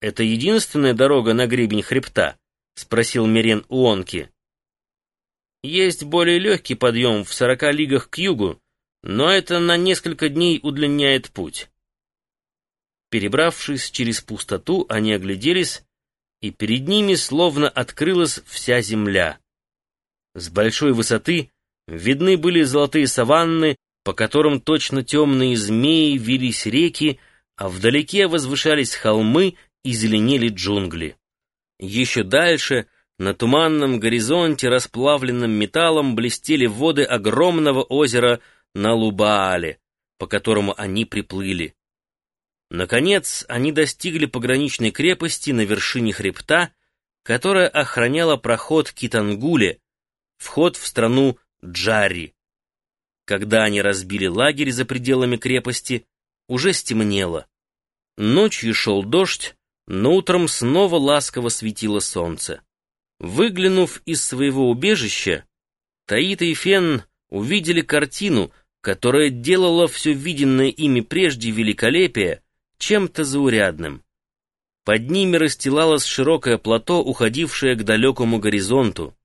«Это единственная дорога на гребень хребта?» — спросил Мирен Уонки. «Есть более легкий подъем в сорока лигах к югу, но это на несколько дней удлиняет путь». Перебравшись через пустоту, они огляделись, и перед ними словно открылась вся земля. С большой высоты видны были золотые саванны, по которым точно темные змеи вились реки, а вдалеке возвышались холмы и зеленели джунгли. Еще дальше, на туманном горизонте, расплавленным металлом, блестели воды огромного озера Налубаале, по которому они приплыли. Наконец, они достигли пограничной крепости на вершине хребта, которая охраняла проход Китангуле, вход в страну Джари. Когда они разбили лагерь за пределами крепости, уже стемнело. Ночью шел дождь, но утром снова ласково светило солнце. Выглянув из своего убежища, Таита и Фен увидели картину, которая делала все виденное ими прежде великолепие чем-то заурядным. Под ними расстилалось широкое плато, уходившее к далекому горизонту.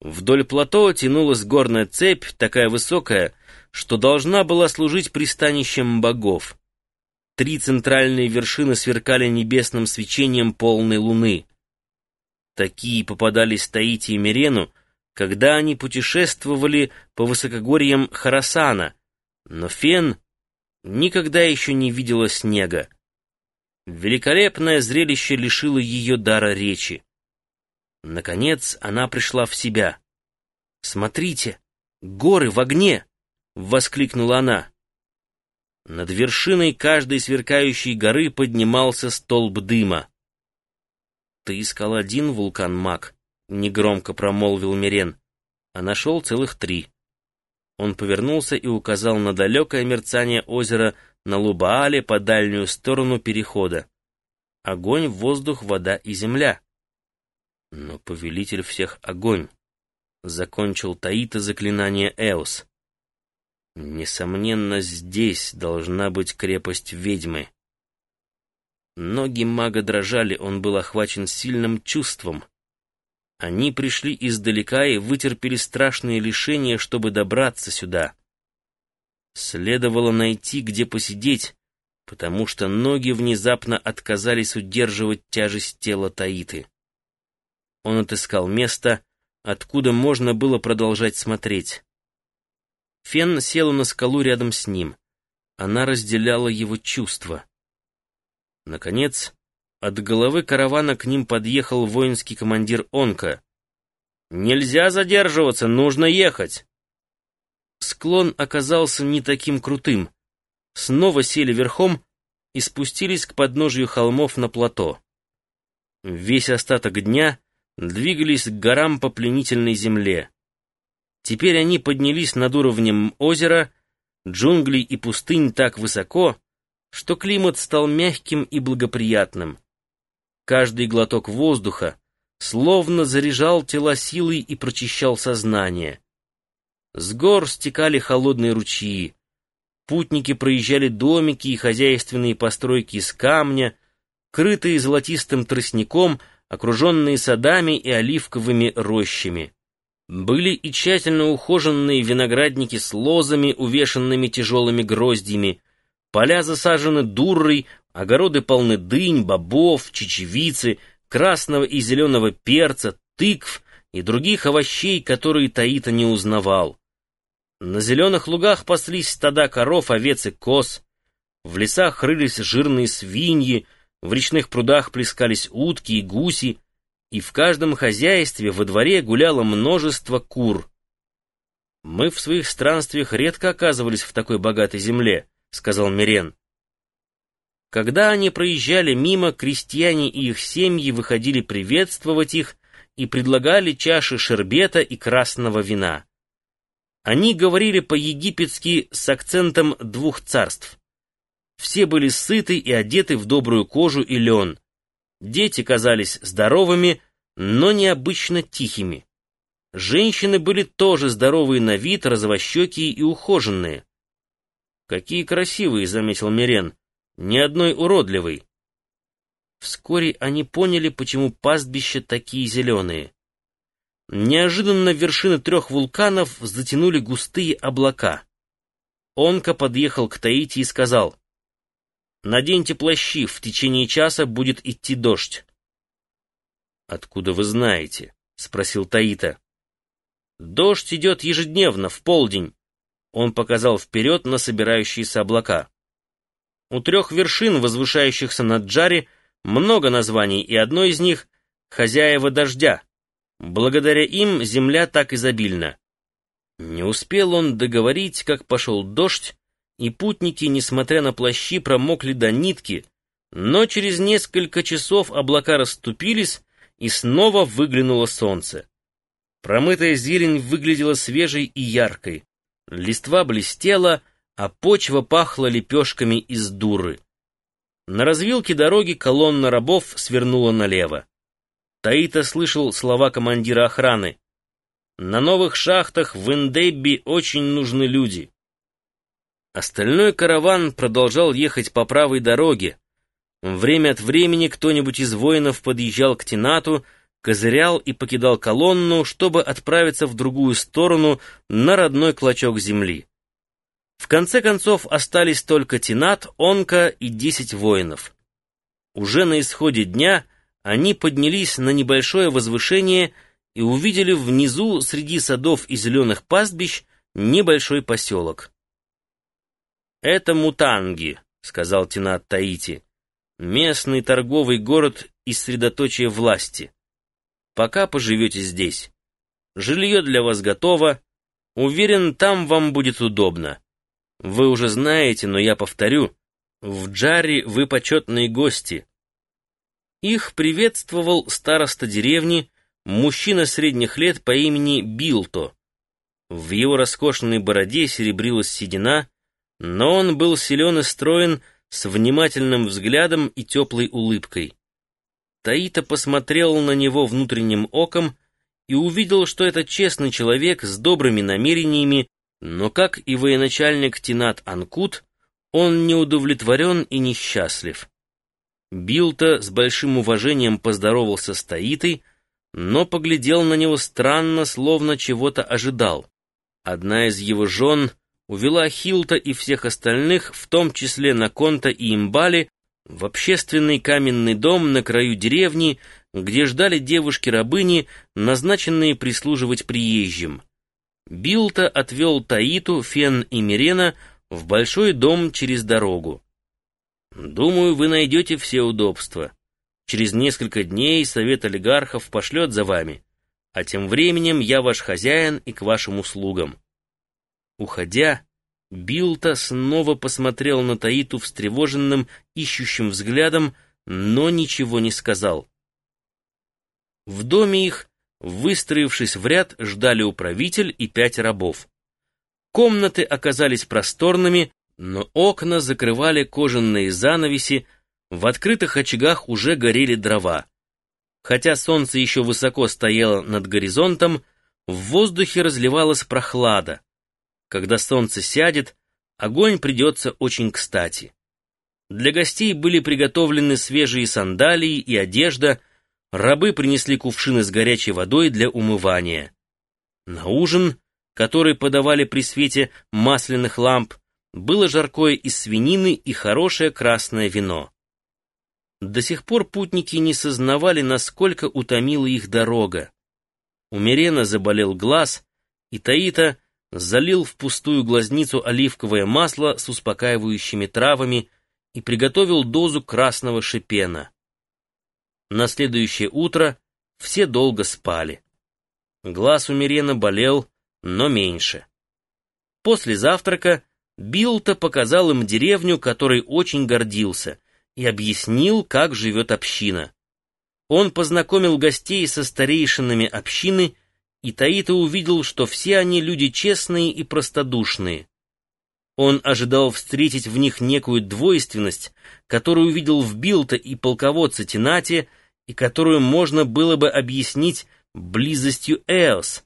Вдоль плато тянулась горная цепь, такая высокая, что должна была служить пристанищем богов. Три центральные вершины сверкали небесным свечением полной луны. Такие попадались Таити и Мирену, когда они путешествовали по высокогорьям Харасана, но Фен никогда еще не видела снега. Великолепное зрелище лишило ее дара речи. Наконец она пришла в себя. «Смотрите, горы в огне!» — воскликнула она. Над вершиной каждой сверкающей горы поднимался столб дыма. «Ты искал один вулкан, маг», — негромко промолвил Мирен, а нашел целых три. Он повернулся и указал на далекое мерцание озера на Лубаале по дальнюю сторону перехода. Огонь, воздух, вода и земля. Но повелитель всех огонь. Закончил Таита заклинание Эос. Несомненно, здесь должна быть крепость ведьмы. Ноги мага дрожали, он был охвачен сильным чувством. Они пришли издалека и вытерпели страшные лишения, чтобы добраться сюда. Следовало найти, где посидеть, потому что ноги внезапно отказались удерживать тяжесть тела Таиты. Он отыскал место, откуда можно было продолжать смотреть. Фен села на скалу рядом с ним. Она разделяла его чувства. Наконец, от головы каравана к ним подъехал воинский командир Онка. «Нельзя задерживаться, нужно ехать!» Склон оказался не таким крутым. Снова сели верхом и спустились к подножию холмов на плато. Весь остаток дня двигались к горам по пленительной земле. Теперь они поднялись над уровнем озера, джунглей и пустынь так высоко, что климат стал мягким и благоприятным. Каждый глоток воздуха словно заряжал тела силой и прочищал сознание. С гор стекали холодные ручьи. Путники проезжали домики и хозяйственные постройки из камня, крытые золотистым тростником, окруженные садами и оливковыми рощами. Были и тщательно ухоженные виноградники с лозами, увешанными тяжелыми гроздьями, поля засажены дуррой, огороды полны дынь, бобов, чечевицы, красного и зеленого перца, тыкв и других овощей, которые Таита не узнавал. На зеленых лугах паслись стада коров, овец и коз, в лесах рылись жирные свиньи, в речных прудах плескались утки и гуси, и в каждом хозяйстве во дворе гуляло множество кур. «Мы в своих странствиях редко оказывались в такой богатой земле», — сказал Мирен. Когда они проезжали мимо, крестьяне и их семьи выходили приветствовать их и предлагали чаши шербета и красного вина. Они говорили по-египетски с акцентом двух царств. Все были сыты и одеты в добрую кожу и лен. Дети казались здоровыми, но необычно тихими. Женщины были тоже здоровые на вид, розовощекие и ухоженные. «Какие красивые!» — заметил Мирен. «Ни одной уродливой». Вскоре они поняли, почему пастбища такие зеленые. Неожиданно вершины трех вулканов затянули густые облака. Онка подъехал к Таити и сказал, «Наденьте плащи, в течение часа будет идти дождь». «Откуда вы знаете?» — спросил Таита. «Дождь идет ежедневно, в полдень», — он показал вперед на собирающиеся облака. У трех вершин, возвышающихся над Джари, много названий, и одно из них — «Хозяева дождя». Благодаря им земля так изобильна. Не успел он договорить, как пошел дождь, и путники, несмотря на плащи, промокли до нитки, но через несколько часов облака расступились, и снова выглянуло солнце. Промытая зелень выглядела свежей и яркой, листва блестела, а почва пахла лепешками из дуры. На развилке дороги колонна рабов свернула налево. Таита слышал слова командира охраны. «На новых шахтах в Индебби очень нужны люди». Остальной караван продолжал ехать по правой дороге. Время от времени кто-нибудь из воинов подъезжал к Тинату, козырял и покидал колонну, чтобы отправиться в другую сторону на родной клочок земли. В конце концов остались только Тинат, Онка и десять воинов. Уже на исходе дня они поднялись на небольшое возвышение и увидели внизу, среди садов и зеленых пастбищ, небольшой поселок. «Это Мутанги», — сказал Тинат Таити, — «местный торговый город и средоточие власти. Пока поживете здесь. Жилье для вас готово. Уверен, там вам будет удобно. Вы уже знаете, но я повторю, в Джаре вы почетные гости». Их приветствовал староста деревни, мужчина средних лет по имени Билто. В его роскошной бороде серебрилась седина, но он был силен и строен, с внимательным взглядом и теплой улыбкой. Таита посмотрел на него внутренним оком и увидел, что это честный человек с добрыми намерениями, но, как и военачальник Тинат Анкут, он не удовлетворен и несчастлив. Билта с большим уважением поздоровался с Таитой, но поглядел на него странно, словно чего-то ожидал. Одна из его жен увела Хилта и всех остальных, в том числе Наконта и Имбали, в общественный каменный дом на краю деревни, где ждали девушки-рабыни, назначенные прислуживать приезжим. Билта отвел Таиту, Фен и Мирена в большой дом через дорогу. «Думаю, вы найдете все удобства. Через несколько дней совет олигархов пошлет за вами, а тем временем я ваш хозяин и к вашим услугам». Уходя, Билта снова посмотрел на Таиту встревоженным, ищущим взглядом, но ничего не сказал. В доме их, выстроившись в ряд, ждали управитель и пять рабов. Комнаты оказались просторными, но окна закрывали кожаные занавеси, в открытых очагах уже горели дрова. Хотя солнце еще высоко стояло над горизонтом, в воздухе разливалась прохлада. Когда солнце сядет, огонь придется очень кстати. Для гостей были приготовлены свежие сандалии и одежда, рабы принесли кувшины с горячей водой для умывания. На ужин, который подавали при свете масляных ламп, было жаркое из свинины и хорошее красное вино. До сих пор путники не сознавали, насколько утомила их дорога. У Мирена заболел глаз, и Таита залил в пустую глазницу оливковое масло с успокаивающими травами и приготовил дозу красного шипена. На следующее утро все долго спали. Глаз у Мирена болел, но меньше. После завтрака Билта показал им деревню, которой очень гордился, и объяснил, как живет община. Он познакомил гостей со старейшинами общины и Таита увидел, что все они люди честные и простодушные. Он ожидал встретить в них некую двойственность, которую увидел в Билта и полководце Тинате, и которую можно было бы объяснить близостью Эос.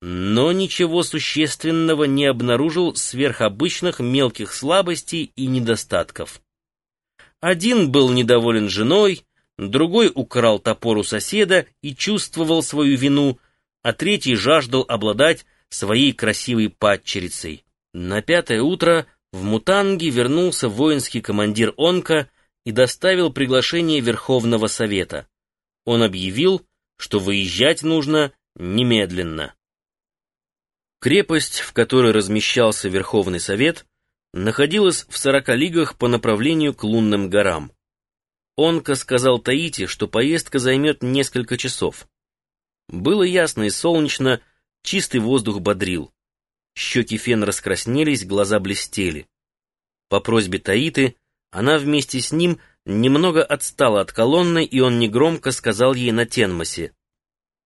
Но ничего существенного не обнаружил сверхобычных мелких слабостей и недостатков. Один был недоволен женой, другой украл топор у соседа и чувствовал свою вину, а третий жаждал обладать своей красивой падчерицей. На пятое утро в Мутанге вернулся воинский командир Онка и доставил приглашение Верховного Совета. Он объявил, что выезжать нужно немедленно. Крепость, в которой размещался Верховный Совет, находилась в сорока лигах по направлению к лунным горам. Онка сказал Таити, что поездка займет несколько часов. Было ясно и солнечно, чистый воздух бодрил. Щеки Фен раскраснелись, глаза блестели. По просьбе Таиты она вместе с ним немного отстала от колонны, и он негромко сказал ей на Тенмосе.